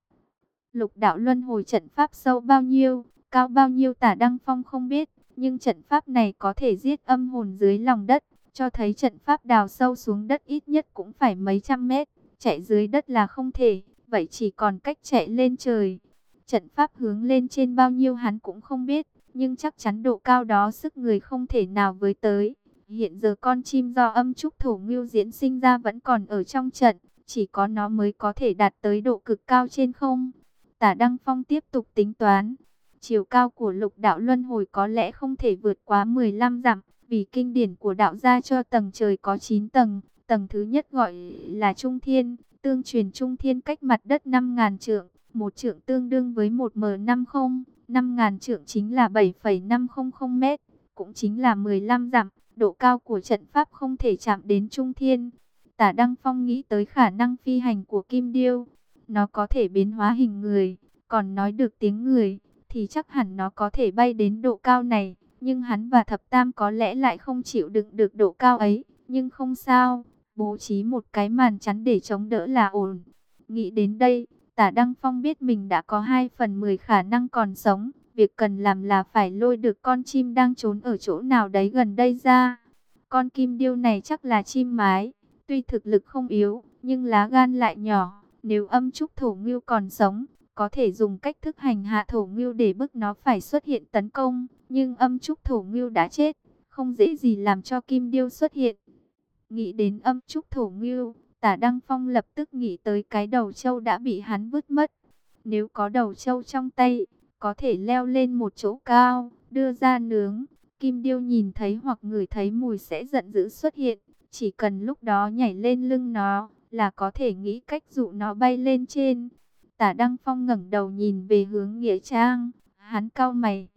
Lục đạo luân hồi trận pháp sâu bao nhiêu, cao bao nhiêu tả Đăng Phong không biết, nhưng trận pháp này có thể giết âm hồn dưới lòng đất, cho thấy trận pháp đào sâu xuống đất ít nhất cũng phải mấy trăm mét, chạy dưới đất là không thể, vậy chỉ còn cách chạy lên trời. Trận pháp hướng lên trên bao nhiêu hắn cũng không biết, nhưng chắc chắn độ cao đó sức người không thể nào với tới. Hiện giờ con chim do âm trúc thổ ngưu diễn sinh ra vẫn còn ở trong trận, chỉ có nó mới có thể đạt tới độ cực cao trên không. Tả Đăng Phong tiếp tục tính toán, chiều cao của lục đạo luân hồi có lẽ không thể vượt quá 15 dặm, vì kinh điển của đạo gia cho tầng trời có 9 tầng, tầng thứ nhất gọi là Trung Thiên, tương truyền Trung Thiên cách mặt đất 5.000 trượng, một trượng tương đương với 1m50, 5.000 trượng chính là 7,500 mét, cũng chính là 15 dặm độ cao của trận pháp không thể chạm đến trung thiên. Tả Đăng Phong nghĩ tới khả năng phi hành của Kim Điêu. Nó có thể biến hóa hình người, còn nói được tiếng người, thì chắc hẳn nó có thể bay đến độ cao này. Nhưng hắn và Thập Tam có lẽ lại không chịu đựng được độ cao ấy. Nhưng không sao, bố trí một cái màn chắn để chống đỡ là ổn. Nghĩ đến đây, tả Đăng Phong biết mình đã có 2 phần 10 khả năng còn sống. Việc cần làm là phải lôi được con chim đang trốn ở chỗ nào đấy gần đây ra. Con kim điêu này chắc là chim mái, tuy thực lực không yếu, nhưng lá gan lại nhỏ. Nếu âm trúc thổ ngưu còn sống, có thể dùng cách thức hành hạ thổ ngưu để bức nó phải xuất hiện tấn công. Nhưng âm trúc thổ ngưu đã chết, không dễ gì làm cho kim điêu xuất hiện. Nghĩ đến âm trúc thổ ngưu, tả Đăng Phong lập tức nghĩ tới cái đầu trâu đã bị hắn vứt mất. Nếu có đầu trâu trong tay, có thể leo lên một chỗ cao, đưa ra nướng. Kim Điêu nhìn thấy hoặc ngửi thấy mùi sẽ giận dữ xuất hiện, chỉ cần lúc đó nhảy lên lưng nó là có thể nghĩ cách dụ nó bay lên trên. Tả Đăng Phong ngẩng đầu nhìn về hướng Nghĩa Trang, hắn cau mày.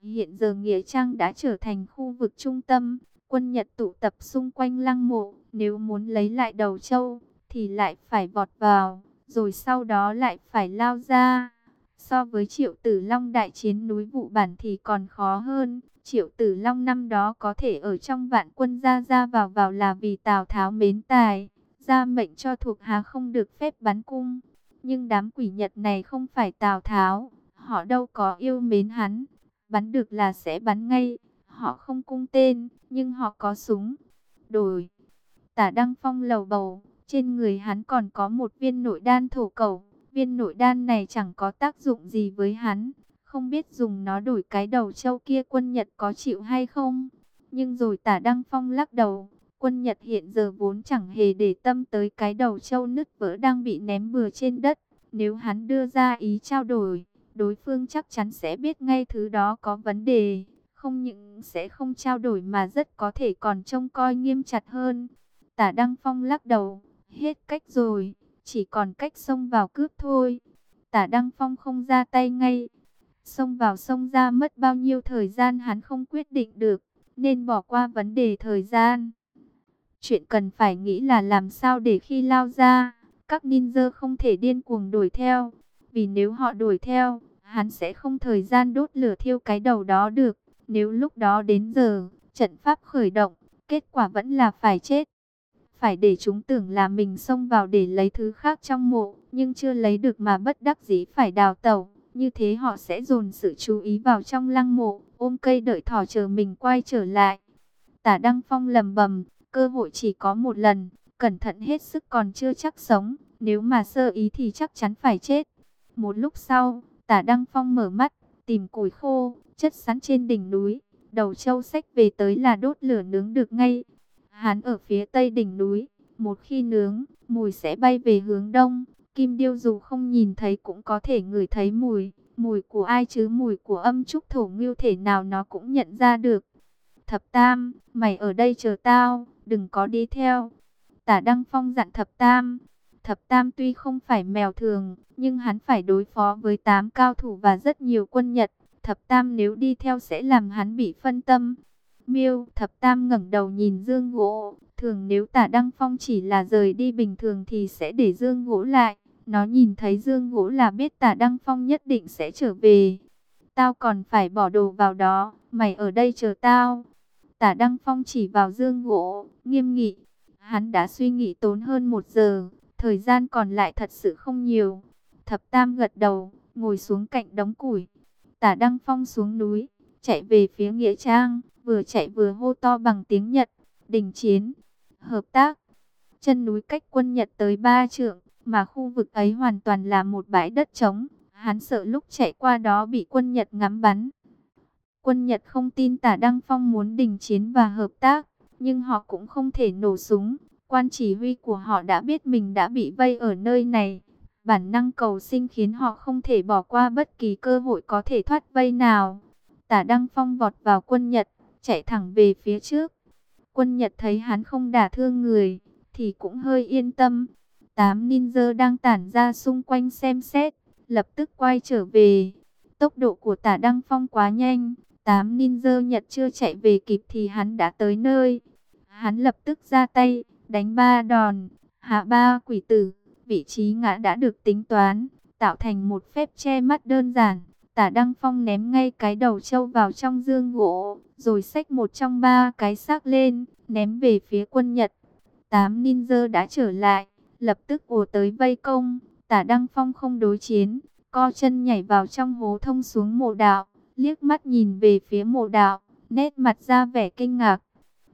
Hiện giờ Nghĩa Trang đã trở thành khu vực trung tâm, quân Nhật tụ tập xung quanh lăng mộ, nếu muốn lấy lại đầu châu, thì lại phải vọt vào, rồi sau đó lại phải lao ra. So với triệu tử long đại chiến núi vụ bản thì còn khó hơn, triệu tử long năm đó có thể ở trong vạn quân ra ra vào vào là vì Tào Tháo mến tài, ra mệnh cho thuộc hạ không được phép bắn cung. Nhưng đám quỷ Nhật này không phải Tào Tháo, họ đâu có yêu mến hắn, bắn được là sẽ bắn ngay, họ không cung tên, nhưng họ có súng. Đổi, tả Đăng Phong lầu bầu, trên người hắn còn có một viên nội đan thổ cầu, viên nội đan này chẳng có tác dụng gì với hắn, không biết dùng nó đổi cái đầu châu kia quân Nhật có chịu hay không. Nhưng rồi tả Đăng Phong lắc đầu, quân Nhật hiện giờ vốn chẳng hề để tâm tới cái đầu châu nứt vỡ đang bị ném bừa trên đất. Nếu hắn đưa ra ý trao đổi, đối phương chắc chắn sẽ biết ngay thứ đó có vấn đề. Không những sẽ không trao đổi mà rất có thể còn trông coi nghiêm chặt hơn. Tả Đăng Phong lắc đầu, hết cách rồi, chỉ còn cách xông vào cướp thôi. Tả Đăng Phong không ra tay ngay, xông vào xông ra mất bao nhiêu thời gian hắn không quyết định được, nên bỏ qua vấn đề thời gian. Chuyện cần phải nghĩ là làm sao để khi lao ra, các ninja không thể điên cuồng đuổi theo. Vì nếu họ đuổi theo, hắn sẽ không thời gian đốt lửa thiêu cái đầu đó được. Nếu lúc đó đến giờ, trận pháp khởi động, kết quả vẫn là phải chết. Phải để chúng tưởng là mình xông vào để lấy thứ khác trong mộ, nhưng chưa lấy được mà bất đắc dĩ phải đào tẩu. Như thế họ sẽ dồn sự chú ý vào trong lăng mộ, ôm cây đợi thỏ chờ mình quay trở lại. Tả Đăng Phong lầm bầm, cơ hội chỉ có một lần, cẩn thận hết sức còn chưa chắc sống, nếu mà sơ ý thì chắc chắn phải chết. Một lúc sau, tả Đăng Phong mở mắt, tìm củi khô, chất sẵn trên đỉnh núi, đầu châu sách về tới là đốt lửa nướng được ngay. Hắn ở phía tây đỉnh núi, một khi nướng, mùi sẽ bay về hướng đông, Kim Điêu dù không nhìn thấy cũng có thể ngửi thấy mùi, mùi của ai chứ mùi của âm trúc thổ ngưu thể nào nó cũng nhận ra được. Thập Tam, mày ở đây chờ tao, đừng có đi theo. Tả Đăng Phong dặn Thập Tam. Thập Tam tuy không phải mèo thường, nhưng hắn phải đối phó với tám cao thủ và rất nhiều quân Nhật. Thập Tam nếu đi theo sẽ làm hắn bị phân tâm. Miêu, Thập Tam ngẩng đầu nhìn Dương Gỗ. Thường nếu Tả Đăng Phong chỉ là rời đi bình thường thì sẽ để Dương Gỗ lại. Nó nhìn thấy Dương Gỗ là biết Tả Đăng Phong nhất định sẽ trở về. Tao còn phải bỏ đồ vào đó, mày ở đây chờ tao. Tả Đăng Phong chỉ vào Dương Gỗ, nghiêm nghị. Hắn đã suy nghĩ tốn hơn một giờ, thời gian còn lại thật sự không nhiều. Thập Tam gật đầu, ngồi xuống cạnh đống củi. Tả Đăng Phong xuống núi, chạy về phía Nghĩa Trang, vừa chạy vừa hô to bằng tiếng Nhật. Đình chiến, hợp tác. Chân núi cách quân Nhật tới ba trượng, mà khu vực ấy hoàn toàn là một bãi đất trống. Hắn sợ lúc chạy qua đó bị quân Nhật ngắm bắn. Quân Nhật không tin tả Đăng Phong muốn đình chiến và hợp tác, nhưng họ cũng không thể nổ súng. Quan chỉ huy của họ đã biết mình đã bị vây ở nơi này. Bản năng cầu sinh khiến họ không thể bỏ qua bất kỳ cơ hội có thể thoát vây nào. Tả Đăng Phong vọt vào quân Nhật, chạy thẳng về phía trước. Quân Nhật thấy hắn không đả thương người, thì cũng hơi yên tâm. Tám ninja đang tản ra xung quanh xem xét, lập tức quay trở về. Tốc độ của tả Đăng Phong quá nhanh, tám ninja Nhật chưa chạy về kịp thì hắn đã tới nơi. Hắn lập tức ra tay, đánh ba đòn, hạ ba quỷ tử. Vị trí ngã đã được tính toán, tạo thành một phép che mắt đơn giản. Tả Đăng Phong ném ngay cái đầu trâu vào trong dương gỗ, rồi xách một trong ba cái xác lên, ném về phía quân Nhật. Tám ninja đã trở lại, lập tức ùa tới vây công. Tả Đăng Phong không đối chiến, co chân nhảy vào trong hố thông xuống mộ đạo, liếc mắt nhìn về phía mộ đạo, nét mặt ra vẻ kinh ngạc.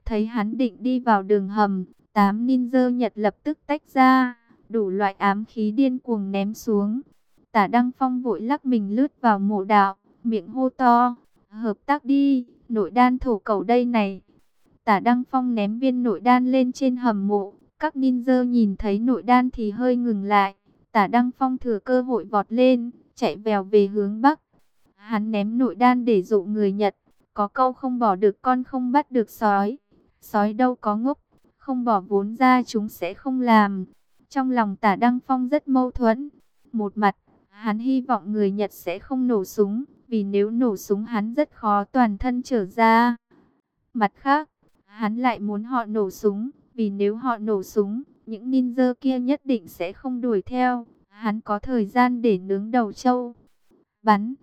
Thấy hắn định đi vào đường hầm, tám ninja Nhật lập tức tách ra, đủ loại ám khí điên cuồng ném xuống. Tả Đăng Phong vội lắc mình lướt vào mộ đạo, miệng hô to, hợp tác đi, nội đan thổ cầu đây này. Tả Đăng Phong ném viên nội đan lên trên hầm mộ, các ninja nhìn thấy nội đan thì hơi ngừng lại. Tả Đăng Phong thừa cơ hội vọt lên, chạy vèo về hướng Bắc. Hắn ném nội đan để dụ người Nhật. Có câu không bỏ được con không bắt được sói. Sói đâu có ngốc, không bỏ vốn ra chúng sẽ không làm. Trong lòng tả Đăng Phong rất mâu thuẫn. Một mặt, Hắn hy vọng người Nhật sẽ không nổ súng, vì nếu nổ súng hắn rất khó toàn thân trở ra. Mặt khác, hắn lại muốn họ nổ súng, vì nếu họ nổ súng, những ninja kia nhất định sẽ không đuổi theo. Hắn có thời gian để nướng đầu trâu. Bắn.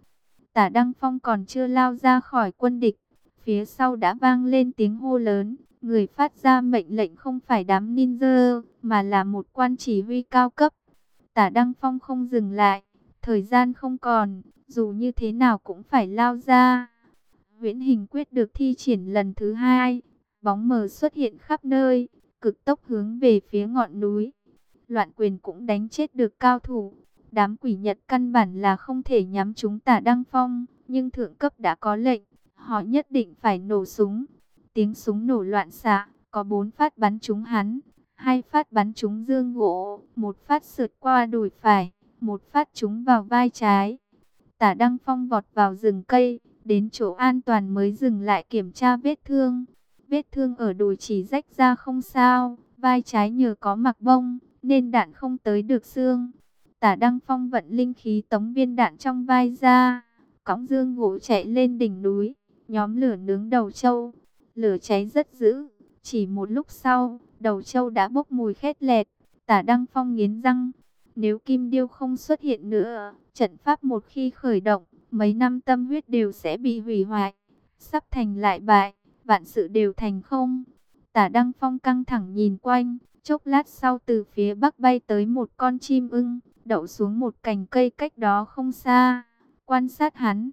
Tả Đăng Phong còn chưa lao ra khỏi quân địch. Phía sau đã vang lên tiếng hô lớn. Người phát ra mệnh lệnh không phải đám ninja, mà là một quan chỉ huy cao cấp. Tả Đăng Phong không dừng lại. Thời gian không còn, dù như thế nào cũng phải lao ra. Huyễn hình quyết được thi triển lần thứ hai. Bóng mờ xuất hiện khắp nơi, cực tốc hướng về phía ngọn núi. Loạn quyền cũng đánh chết được cao thủ. Đám quỷ Nhật căn bản là không thể nhắm chúng tả Đăng Phong, nhưng thượng cấp đã có lệnh, họ nhất định phải nổ súng. Tiếng súng nổ loạn xạ, có bốn phát bắn trúng hắn, hai phát bắn trúng dương gỗ, một phát sượt qua đùi phải, một phát trúng vào vai trái. Tả Đăng Phong vọt vào rừng cây, đến chỗ an toàn mới dừng lại kiểm tra vết thương. Vết thương ở đùi chỉ rách ra không sao, vai trái nhờ có mặc bông, nên đạn không tới được xương. Tả Đăng Phong vận linh khí tống viên đạn trong vai ra, cõng dương gỗ chạy lên đỉnh núi, nhóm lửa nướng đầu trâu. Lửa cháy rất dữ, chỉ một lúc sau, đầu trâu đã bốc mùi khét lẹt. Tả Đăng Phong nghiến răng, nếu Kim Điêu không xuất hiện nữa, trận pháp một khi khởi động, mấy năm tâm huyết đều sẽ bị hủy hoại, sắp thành lại bại, vạn sự đều thành không. Tả Đăng Phong căng thẳng nhìn quanh, chốc lát sau từ phía bắc bay tới một con chim ưng, đậu xuống một cành cây cách đó không xa. Quan sát hắn,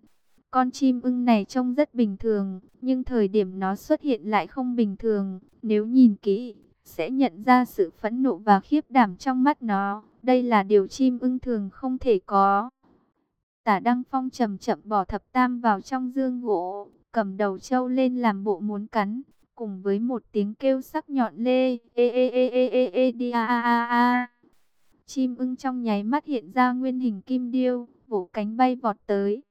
con chim ưng này trông rất bình thường, nhưng thời điểm nó xuất hiện lại không bình thường. Nếu nhìn kỹ, sẽ nhận ra sự phẫn nộ và khiếp đảm trong mắt nó. Đây là điều chim ưng thường không thể có. Tả Đăng Phong chậm chậm bỏ thập tam vào trong dương gỗ, cầm đầu trâu lên làm bộ muốn cắn, cùng với một tiếng kêu sắc nhọn lê, ê ê ê ê ê ê đi a a a a. Chim ưng trong nháy mắt hiện ra nguyên hình kim điêu, vỗ cánh bay vọt tới.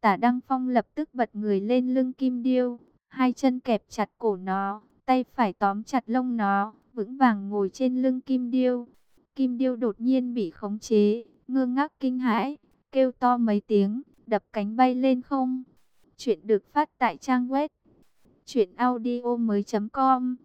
Tả Đăng Phong lập tức bật người lên lưng kim điêu, hai chân kẹp chặt cổ nó, tay phải tóm chặt lông nó, vững vàng ngồi trên lưng kim điêu. Kim điêu đột nhiên bị khống chế, ngơ ngác kinh hãi, kêu to mấy tiếng, đập cánh bay lên không. Chuyện được phát tại trang web truyệnaudiomoi.com.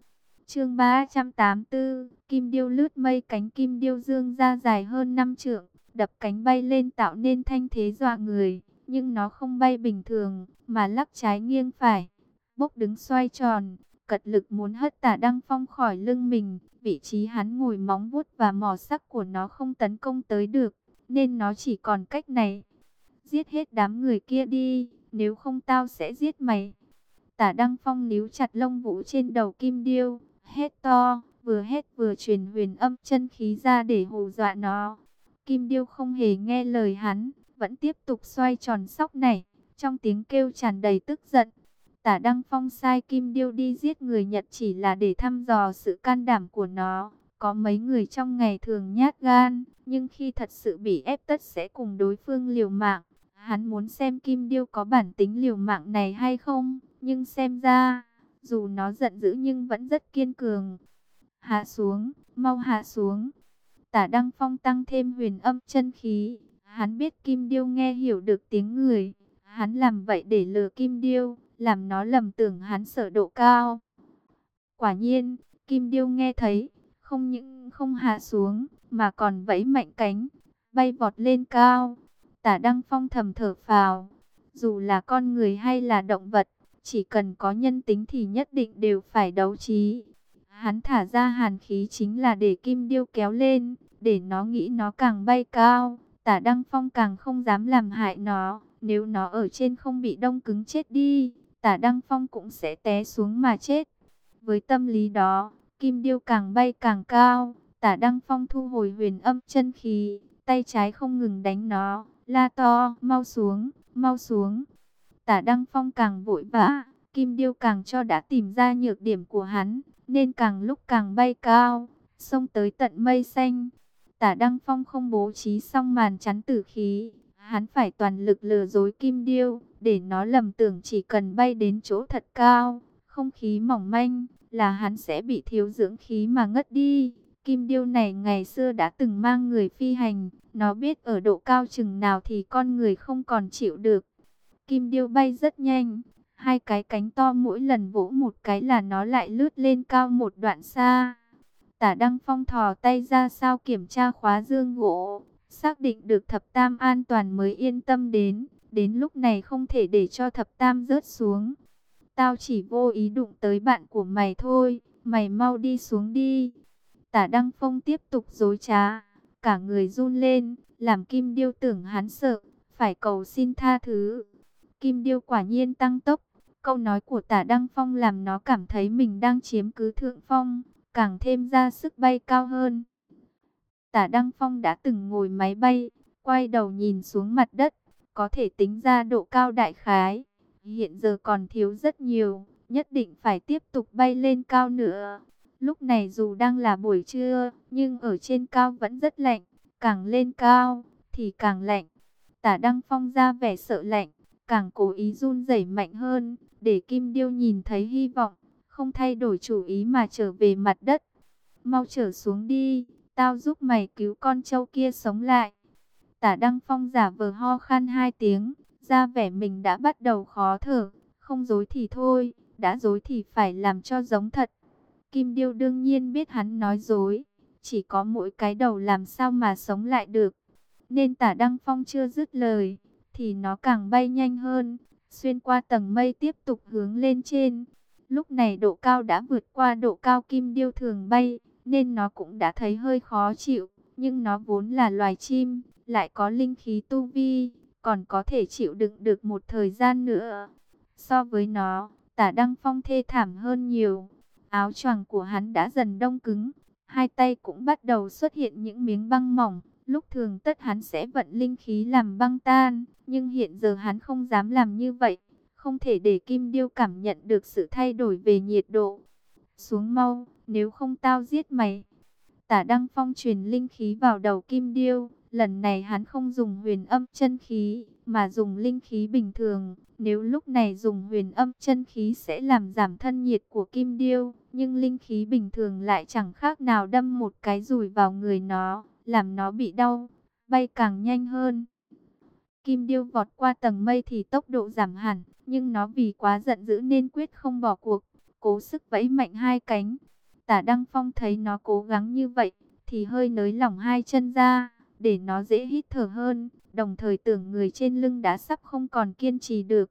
Chương 384, Kim điêu lướt mây cánh kim điêu dương ra dài hơn 5 trượng, đập cánh bay lên tạo nên thanh thế dọa người, nhưng nó không bay bình thường, mà lắc trái nghiêng phải, bốc đứng xoay tròn, cật lực muốn hất Tả Đăng Phong khỏi lưng mình, vị trí hắn ngồi móng vuốt và mỏ sắc của nó không tấn công tới được, nên nó chỉ còn cách này. Giết hết đám người kia đi, nếu không tao sẽ giết mày. Tả Đăng Phong níu chặt lông vũ trên đầu kim điêu, hét to, vừa hét vừa truyền huyền âm chân khí ra để hù dọa nó. Kim điêu không hề nghe lời hắn, vẫn tiếp tục xoay tròn sóc này, trong tiếng kêu tràn đầy tức giận. Tả Đăng Phong sai Kim Điêu đi giết người Nhật chỉ là để thăm dò sự can đảm của nó. Có mấy người trong ngày thường nhát gan, nhưng khi thật sự bị ép tất sẽ cùng đối phương liều mạng. Hắn muốn xem Kim Điêu có bản tính liều mạng này hay không, nhưng xem ra, dù nó giận dữ nhưng vẫn rất kiên cường. Hạ xuống, mau hạ xuống. Tả Đăng Phong tăng thêm huyền âm chân khí. Hắn biết Kim Điêu nghe hiểu được tiếng người. Hắn làm vậy để lừa Kim Điêu, làm nó lầm tưởng hắn sợ độ cao. Quả nhiên, Kim Điêu nghe thấy, không những không hạ xuống, mà còn vẫy mạnh cánh, bay vọt lên cao. Tả Đăng Phong thầm thở phào, dù là con người hay là động vật, chỉ cần có nhân tính thì nhất định đều phải đấu trí. Hắn thả ra hàn khí chính là để Kim Điêu kéo lên, để nó nghĩ nó càng bay cao, tả Đăng Phong càng không dám làm hại nó, nếu nó ở trên không bị đông cứng chết đi, tả Đăng Phong cũng sẽ té xuống mà chết. Với tâm lý đó, Kim Điêu càng bay càng cao, tả Đăng Phong thu hồi huyền âm chân khí, tay trái không ngừng đánh nó, la to, mau xuống, mau xuống. Tả Đăng Phong càng vội vã, Kim Điêu càng cho đã tìm ra nhược điểm của hắn, nên càng lúc càng bay cao, xông tới tận mây xanh. Tả Đăng Phong không bố trí xong màn chắn tử khí, hắn phải toàn lực lừa dối Kim Điêu, để nó lầm tưởng chỉ cần bay đến chỗ thật cao, không khí mỏng manh, là hắn sẽ bị thiếu dưỡng khí mà ngất đi. Kim điêu này ngày xưa đã từng mang người phi hành, nó biết ở độ cao chừng nào thì con người không còn chịu được. Kim điêu bay rất nhanh, hai cái cánh to mỗi lần vỗ một cái là nó lại lướt lên cao một đoạn xa. Tả Đăng Phong thò tay ra sao kiểm tra khóa dương gỗ, xác định được thập tam an toàn mới yên tâm đến. Đến lúc này không thể để cho thập tam rớt xuống. Tao chỉ vô ý đụng tới bạn của mày thôi, mày mau đi xuống đi. Tả Đăng Phong tiếp tục dối trá, cả người run lên, làm Kim Điêu tưởng hắn sợ, phải cầu xin tha thứ. Kim Điêu quả nhiên tăng tốc, câu nói của tả Đăng Phong làm nó cảm thấy mình đang chiếm cứ thượng phong, càng thêm ra sức bay cao hơn. Tả Đăng Phong đã từng ngồi máy bay, quay đầu nhìn xuống mặt đất, có thể tính ra độ cao đại khái. Hiện giờ còn thiếu rất nhiều, nhất định phải tiếp tục bay lên cao nữa. Lúc này dù đang là buổi trưa, nhưng ở trên cao vẫn rất lạnh, càng lên cao thì càng lạnh. Tả Đăng Phong ra vẻ sợ lạnh, càng cố ý run rẩy mạnh hơn, để Kim Điêu nhìn thấy hy vọng, không thay đổi chủ ý mà trở về mặt đất. Mau trở xuống đi, tao giúp mày cứu con trâu kia sống lại. Tả Đăng Phong giả vờ ho khan hai tiếng, ra vẻ mình đã bắt đầu khó thở, không dối thì thôi, đã dối thì phải làm cho giống thật. Kim Điêu đương nhiên biết hắn nói dối, chỉ có mỗi cái đầu làm sao mà sống lại được. Nên tả Đăng Phong chưa dứt lời, thì nó càng bay nhanh hơn, xuyên qua tầng mây tiếp tục hướng lên trên. Lúc này độ cao đã vượt qua độ cao Kim Điêu thường bay, nên nó cũng đã thấy hơi khó chịu, nhưng nó vốn là loài chim, lại có linh khí tu vi, còn có thể chịu đựng được một thời gian nữa. So với nó, tả Đăng Phong thê thảm hơn nhiều. Áo choàng của hắn đã dần đông cứng, hai tay cũng bắt đầu xuất hiện những miếng băng mỏng. Lúc thường tất hắn sẽ vận linh khí làm băng tan, nhưng hiện giờ hắn không dám làm như vậy. Không thể để Kim Điêu cảm nhận được sự thay đổi về nhiệt độ. Xuống mau, nếu không tao giết mày. Tả Đăng Phong truyền linh khí vào đầu Kim Điêu. Lần này hắn không dùng huyền âm chân khí, mà dùng linh khí bình thường. Nếu lúc này dùng huyền âm chân khí sẽ làm giảm thân nhiệt của kim điêu, nhưng linh khí bình thường lại chẳng khác nào đâm một cái rùi vào người nó, làm nó bị đau, bay càng nhanh hơn. Kim điêu vọt qua tầng mây thì tốc độ giảm hẳn, nhưng nó vì quá giận dữ nên quyết không bỏ cuộc, cố sức vẫy mạnh hai cánh. Tả Đăng Phong thấy nó cố gắng như vậy, thì hơi nới lỏng hai chân ra để nó dễ hít thở hơn, đồng thời tưởng người trên lưng đã sắp không còn kiên trì được.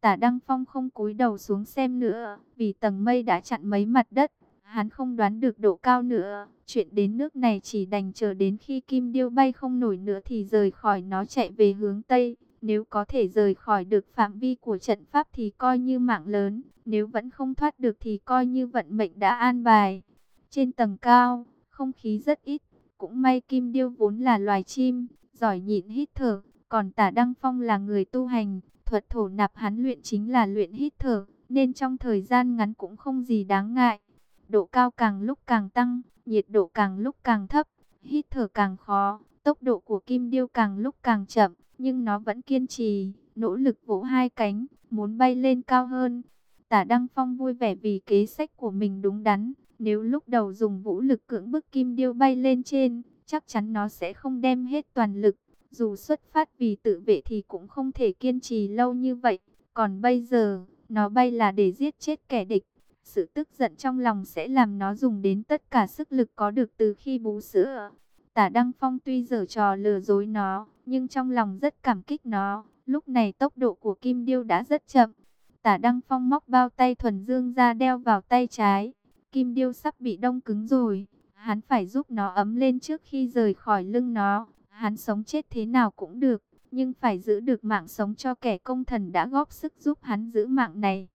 Tả Đăng Phong không cúi đầu xuống xem nữa, vì tầng mây đã chặn mấy mặt đất, hắn không đoán được độ cao nữa. Chuyện đến nước này chỉ đành chờ đến khi kim điêu bay không nổi nữa thì rời khỏi nó chạy về hướng Tây. Nếu có thể rời khỏi được phạm vi của trận pháp thì coi như mạng lớn, nếu vẫn không thoát được thì coi như vận mệnh đã an bài. Trên tầng cao, không khí rất ít, cũng may Kim Điêu vốn là loài chim, giỏi nhịn hít thở, còn tả Đăng Phong là người tu hành, thuật thổ nạp hắn luyện chính là luyện hít thở, nên trong thời gian ngắn cũng không gì đáng ngại. Độ cao càng lúc càng tăng, nhiệt độ càng lúc càng thấp, hít thở càng khó, tốc độ của Kim Điêu càng lúc càng chậm, nhưng nó vẫn kiên trì, nỗ lực vỗ hai cánh, muốn bay lên cao hơn. Tả Đăng Phong vui vẻ vì kế sách của mình đúng đắn, nếu lúc đầu dùng vũ lực cưỡng bức kim điêu bay lên trên, chắc chắn nó sẽ không đem hết toàn lực. Dù xuất phát vì tự vệ thì cũng không thể kiên trì lâu như vậy. Còn bây giờ, nó bay là để giết chết kẻ địch. Sự tức giận trong lòng sẽ làm nó dùng đến tất cả sức lực có được từ khi bú sữa. Tả Đăng Phong tuy giở trò lừa dối nó, nhưng trong lòng rất cảm kích nó. Lúc này tốc độ của Kim Điêu đã rất chậm. Tả Đăng Phong móc bao tay thuần dương ra đeo vào tay trái. Kim điêu sắp bị đông cứng rồi. Hắn phải giúp nó ấm lên trước khi rời khỏi lưng nó. Hắn sống chết thế nào cũng được. Nhưng phải giữ được mạng sống cho kẻ công thần đã góp sức giúp hắn giữ mạng này.